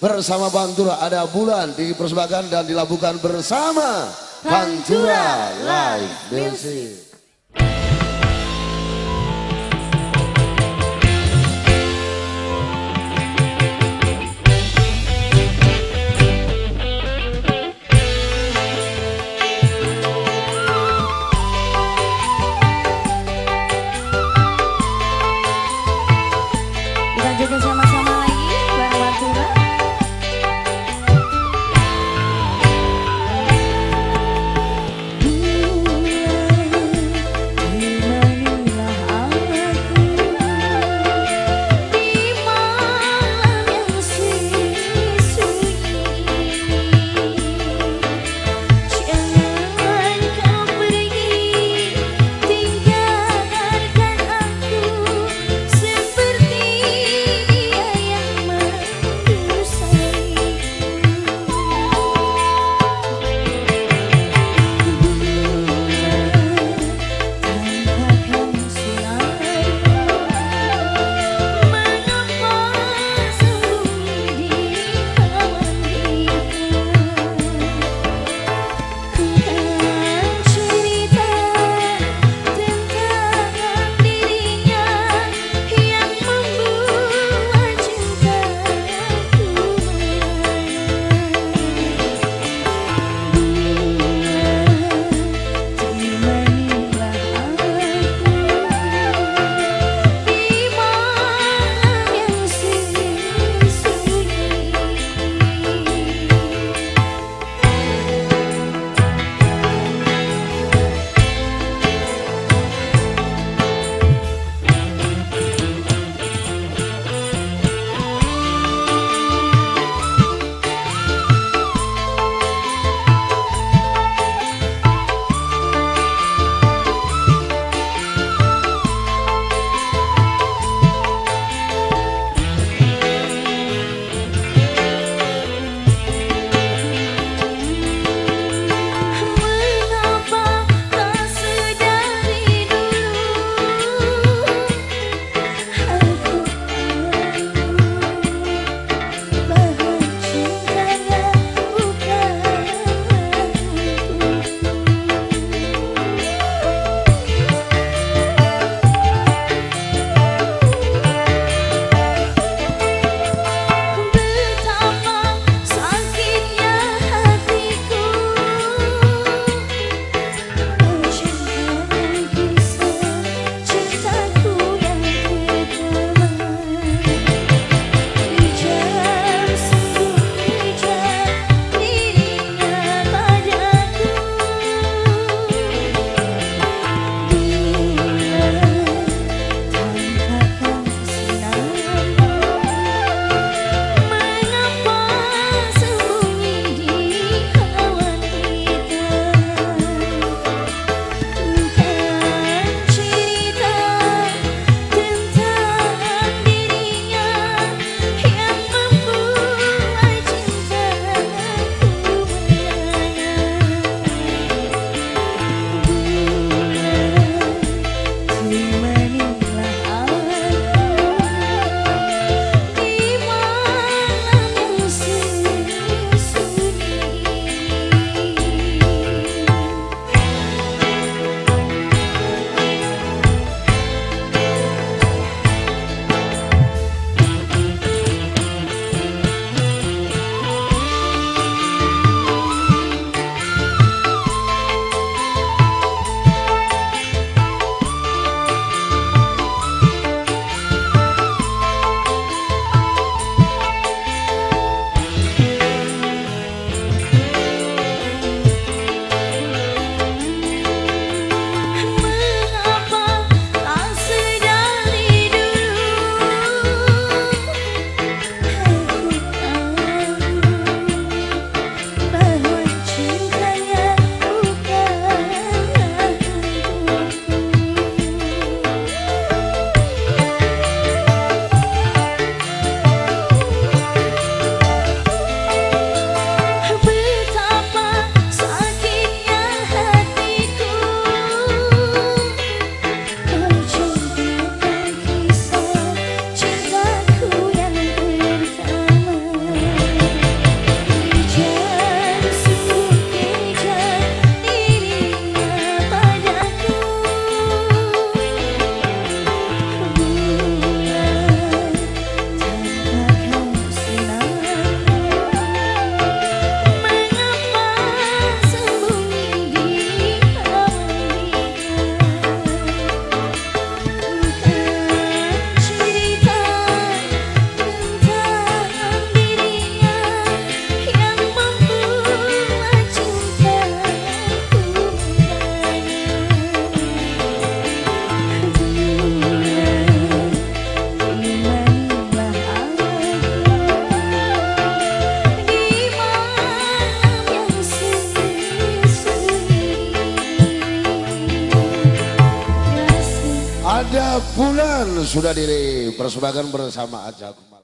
bersama Pantura ada bulan dipersembahkan dan dilabuhkan bersama Pantura Live Music. Ada Bulan sudah diri persembahkan bersama Ajakum.